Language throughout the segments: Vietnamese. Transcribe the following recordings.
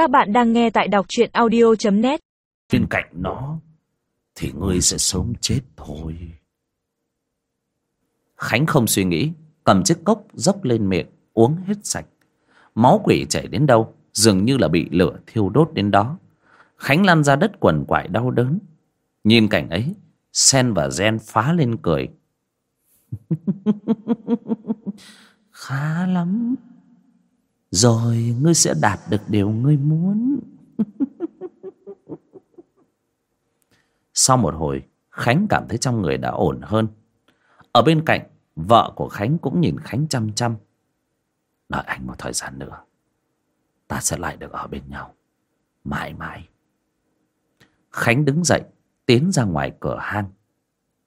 Các bạn đang nghe tại đọc truyện audio.net Bên cạnh nó, Thì ngươi sẽ sống chết thôi. Khánh không suy nghĩ, Cầm chiếc cốc dốc lên miệng, Uống hết sạch. Máu quỷ chảy đến đâu, Dường như là bị lửa thiêu đốt đến đó. Khánh lăn ra đất quần quại đau đớn. Nhìn cảnh ấy, Sen và Gen phá lên cười. Khá lắm. Rồi ngươi sẽ đạt được điều ngươi muốn. Sau một hồi, Khánh cảm thấy trong người đã ổn hơn. Ở bên cạnh, Vợ của Khánh cũng nhìn Khánh chăm chăm. Đợi anh một thời gian nữa, Ta sẽ lại được ở bên nhau. Mãi mãi. Khánh đứng dậy, Tiến ra ngoài cửa hang.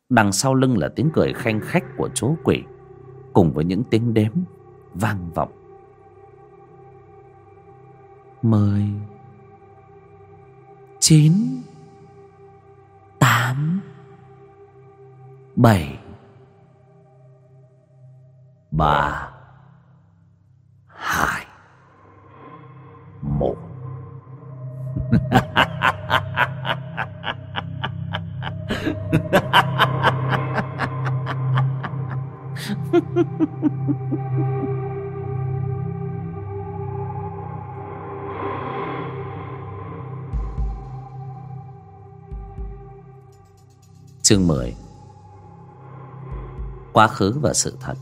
Đằng sau lưng là tiếng cười khanh khách của chú quỷ, Cùng với những tiếng đếm Vang vọng. Mười Chín Tám Bảy Ba Hai Một. Chương 10 Quá khứ và sự thật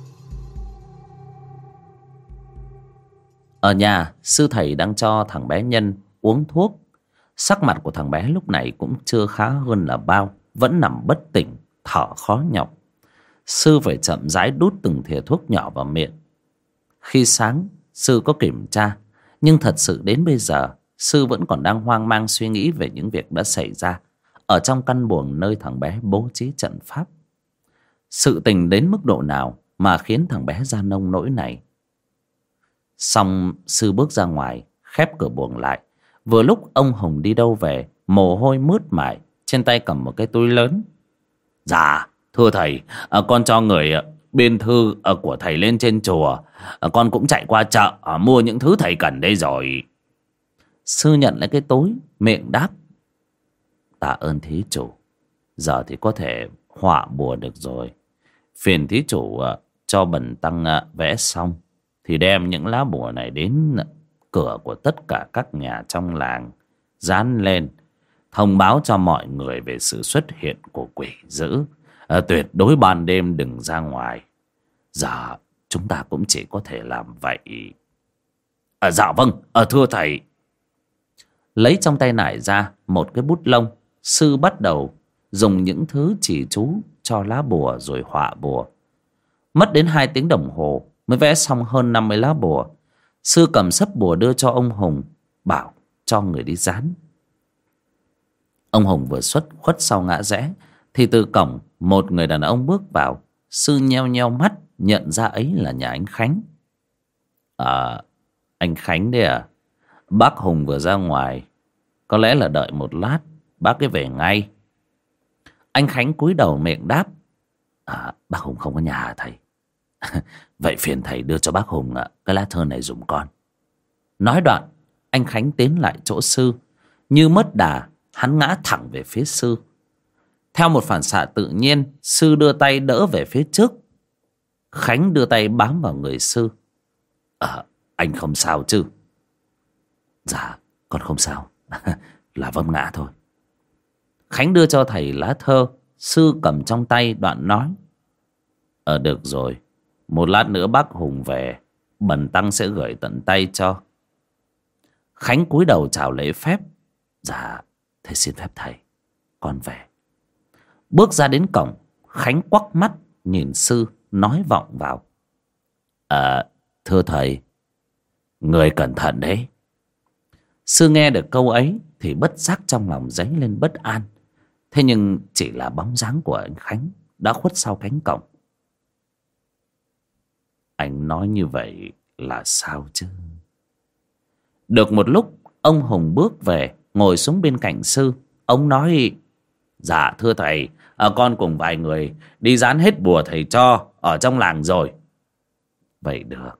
Ở nhà, sư thầy đang cho thằng bé Nhân uống thuốc. Sắc mặt của thằng bé lúc này cũng chưa khá hơn là bao, vẫn nằm bất tỉnh, thở khó nhọc. Sư phải chậm rãi đút từng thìa thuốc nhỏ vào miệng. Khi sáng, sư có kiểm tra, nhưng thật sự đến bây giờ, sư vẫn còn đang hoang mang suy nghĩ về những việc đã xảy ra ở trong căn buồng nơi thằng bé bố trí trận pháp. Sự tình đến mức độ nào mà khiến thằng bé ra nông nỗi này? Xong sư bước ra ngoài, khép cửa buồng lại. Vừa lúc ông Hùng đi đâu về, mồ hôi mướt mải, trên tay cầm một cái túi lớn. Dạ, thưa thầy, à, con cho người à, biên thư à, của thầy lên trên chùa. À, con cũng chạy qua chợ à, mua những thứ thầy cần đây rồi. Sư nhận lấy cái túi, miệng đáp. Tạ ơn thí chủ. Giờ thì có thể họa bùa được rồi. Phiền thí chủ à, cho bần tăng à, vẽ xong thì đem những lá bùa này đến cửa của tất cả các nhà trong làng dán lên thông báo cho mọi người về sự xuất hiện của quỷ dữ à, tuyệt đối ban đêm đừng ra ngoài giờ chúng ta cũng chỉ có thể làm vậy à, dạ vâng à, thưa thầy lấy trong tay nải ra một cái bút lông sư bắt đầu dùng những thứ chỉ chú cho lá bùa rồi họa bùa. Mất đến hai tiếng đồng hồ mới vẽ xong hơn năm mươi lá bùa. Sư cầm sấp bùa đưa cho ông hùng, bảo cho người đi dán. Ông hùng vừa xuất khuất sau ngã rẽ, thì từ cổng một người đàn ông bước vào. Sư nheo nheo mắt, nhận ra ấy là nhà anh khánh. À anh khánh đấy à? Bác hùng vừa ra ngoài, có lẽ là đợi một lát bác ấy về ngay anh khánh cúi đầu miệng đáp à bác hùng không có nhà hả thầy Vậy phiền thầy đưa cho bác Hùng à, cái lá thơ này dùng con. Nói đoạn, anh Khánh tiến lại chỗ sư. Như mất đà, hắn ngã thẳng về phía sư. Theo một phản xạ tự nhiên, sư đưa tay đỡ về phía trước. Khánh đưa tay bám vào người sư. À, anh không sao chứ? Dạ, con không sao. là vấp ngã thôi. Khánh đưa cho thầy lá thơ. Sư cầm trong tay đoạn nói. Ờ được rồi. Một lát nữa bác Hùng về, Bần Tăng sẽ gửi tận tay cho. Khánh cúi đầu chào lễ phép. Dạ thầy xin phép thầy. Con về. Bước ra đến cổng, Khánh quắc mắt Nhìn sư, Nói vọng vào. À Thưa thầy. Người cẩn thận đấy. Sư nghe được câu ấy Thì bất giác trong lòng dấy lên bất an. Thế nhưng chỉ là bóng dáng của anh Khánh Đã khuất sau cánh cổng anh nói như vậy là sao chứ? Được một lúc, ông Hùng bước về, ngồi xuống bên cạnh sư. Ông nói, dạ thưa thầy, à, con cùng vài người đi dán hết bùa thầy cho ở trong làng rồi. Vậy được.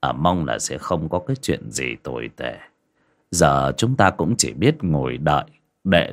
À, mong là sẽ không có cái chuyện gì tồi tệ. giờ chúng ta cũng chỉ biết ngồi đợi để